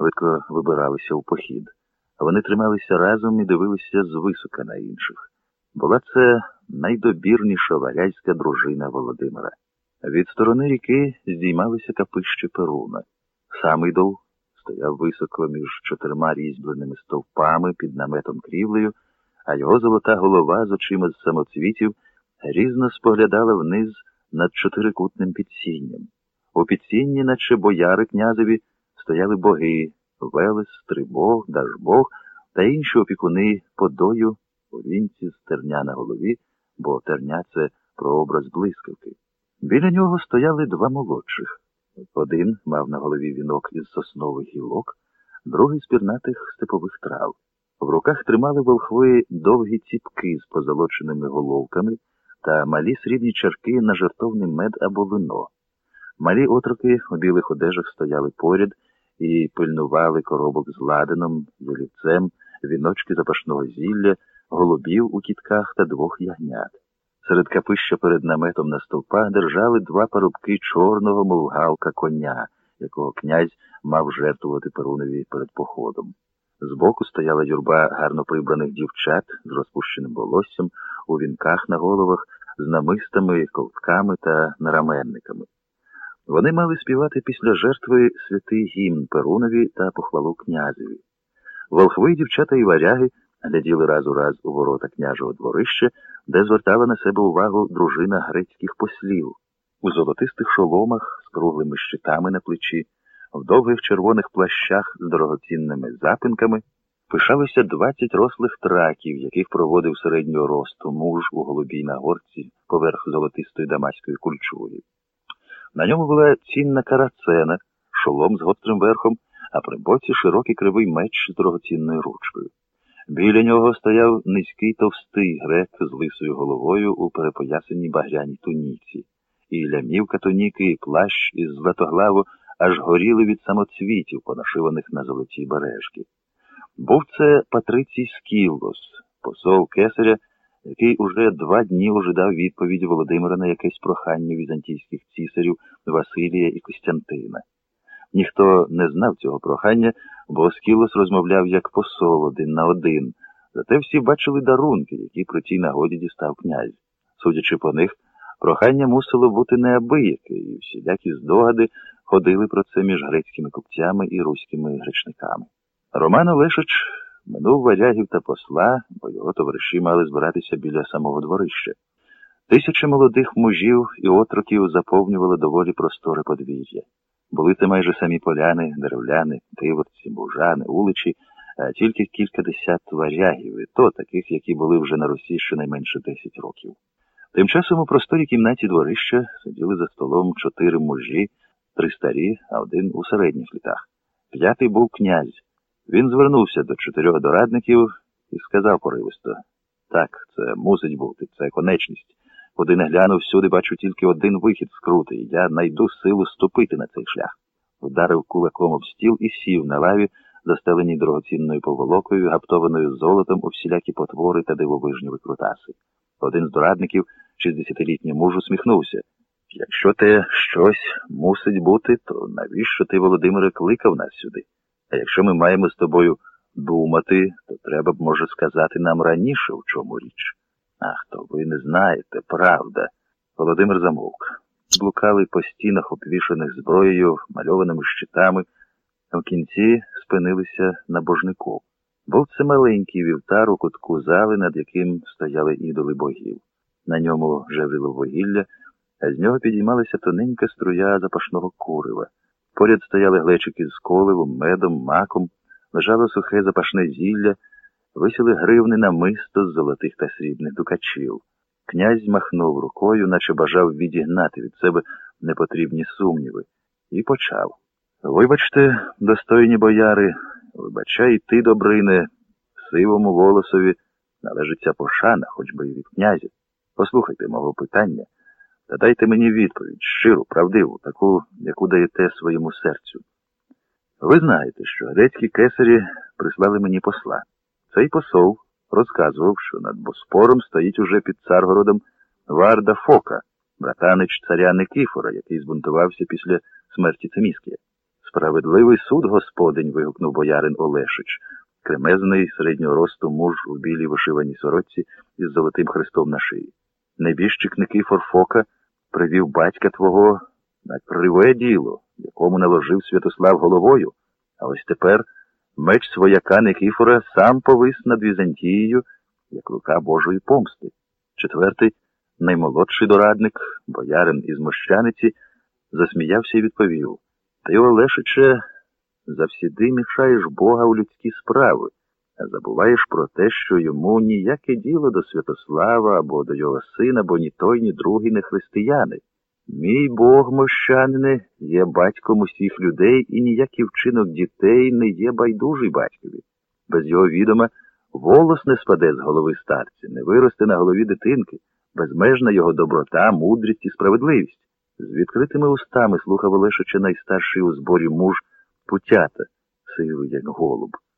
видко вибиралися у похід. Вони трималися разом і дивилися звисока на інших. Була це найдобірніша варязька дружина Володимира. Від сторони ріки здіймалися капищі Перуна. Сам ідол стояв високо між чотирма різьбленими стовпами під наметом крівлею, а його золота голова з очима з самоцвітів грізно споглядала вниз над чотирикутним підсінням. У підсінні, наче бояри князеві, стояли боги Велес, Трибог, Дажбог та інші опікуни подою у вінці з терня на голові, бо терня це прообраз блискавки. Біля нього стояли два молодших. Один мав на голові вінок із соснових гілок, другий з пірнатих степових трав. В руках тримали волхви довгі ціпки з позолоченими головками та малі срібні чарки на жертовний мед або вино. Малі отроки у білих одежах стояли поряд і пильнували коробок з ладаном, ялівцем, віночки запашного зілля, голубів у кітках та двох ягнят. Серед капища перед наметом на стовпах держали два парубки чорного, мов галка коня, якого князь мав жертвувати Перунові перед походом. Збоку стояла юрба гарно прибраних дівчат з розпущеним волоссям, у вінках на головах, з намистами, ковтками та нараменниками. Вони мали співати після жертви святий гімн Перунові та похвалу князеві. Волхви, дівчата і варяги гляділи раз у раз у ворота княжого дворища, де звертала на себе увагу дружина грецьких послів, у золотистих шоломах з круглими щитами на плечі, в довгих червоних плащах з дорогоцінними запинками, пишалося двадцять рослих траків, яких проводив середнього росту муж у голубій нагорці поверх золотистої дамаської кульчуги. На ньому була цінна карацена, шолом з гострим верхом, а при боці широкий кривий меч з дорогоцінною ручкою. Біля нього стояв низький товстий грек з лисою головою у перепоясаній багряній туніці, і лямівка туніки, і плащ із златоглаву аж горіли від самоцвітів, понашиваних на золотій бережки. Був це Патрицій Скіллос, посол кесаря, який уже два дні ожидав відповіді Володимира на якесь прохання візантійських цісарів Василія і Костянтина. Ніхто не знав цього прохання, бо Скілос розмовляв як посол один на один. Зате всі бачили дарунки, які при тій нагоді дістав князь. Судячи по них, прохання мусило бути неабияке, і всілякі здогади ходили про це між грецькими купцями і руськими гречниками. Роман Олешич минув варягів та посла, бо його товариші мали збиратися біля самого дворища. Тисячі молодих мужів і отроків заповнювали доволі просторе подвір'я. Були це майже самі поляни, деревляни, тиворці, бужани, уличі, а тільки кілька десят варягів, і то таких, які були вже на Росії щонайменше десять років. Тим часом у просторій кімнаті дворища сиділи за столом чотири мужі, три старі, а один у середніх літах. П'ятий був князь. Він звернувся до чотирьох дорадників і сказав поривисто так, це мусить бути, це конечність. Куди не гляну, всюди бачу тільки один вихід з крути, я найду силу ступити на цей шлях. Вдарив кулаком об стіл і сів на лаві, застеленій дорогоцінною поволокою, гаптованою золотом у всілякі потвори та дивовижні викрутаси. Один з дорадників, шістдесятилітній муж, усміхнувся. Якщо те щось мусить бути, то навіщо ти, Володимире, кликав нас сюди? А якщо ми маємо з тобою думати, то треба б, може, сказати нам раніше, в чому річ. Ах, то ви не знаєте, правда. Володимир замовк. Блукали по стінах, обвішаних зброєю, мальованими щитами, в кінці спинилися на божнику. Був це маленький вівтар у кутку зали, над яким стояли ідоли богів. На ньому жевріло вугілля, а з нього підіймалася тоненька струя запашного курива. Поряд стояли глечики з коливом, медом, маком, лежало сухе запашне зілля висіли гривни на мисто з золотих та срібних дукачів. Князь махнув рукою, наче бажав відігнати від себе непотрібні сумніви, і почав. Вибачте, достойні бояри, вибачай ти, добрине, сивому волосові належиться пошана, хоч би і від князя. Послухайте мого питання та дайте мені відповідь, щиру, правдиву, таку, яку даєте своєму серцю. Ви знаєте, що грецькі кесарі прислали мені посла. Цей посол розказував, що над Боспором стоїть уже під Царгородом Варда Фока, братанич царя Никифора, який збунтувався після смерті Циміскія. Справедливий суд, господинь. вигукнув боярин Олешич. Кремезний середнього росту муж у білій вишиваній сорочці із золотим хрестом на шиї. Небіжчик Никифор Фока привів батька твого на криве діло, якому наложив Святослав головою, а ось тепер меч свояка Никифора сам повис над Візантією, як рука Божої помсти. Четвертий, наймолодший дорадник, боярин із Мощаниці, засміявся і відповів. Ти, Олешиче, завсіди мішаєш Бога у людські справи, забуваєш про те, що йому ніяке діло до Святослава або до його сина, бо ні той, ні другий не християни. Мій Бог, мощанине, є батьком усіх людей, і ніякий вчинок дітей не є байдужий батькові. Без його відома волос не спаде з голови старця, не виросте на голові дитинки, безмежна його доброта, мудрість і справедливість. З відкритими устами слухав Олешича найстарший у зборі муж путята, сивий, як голуб.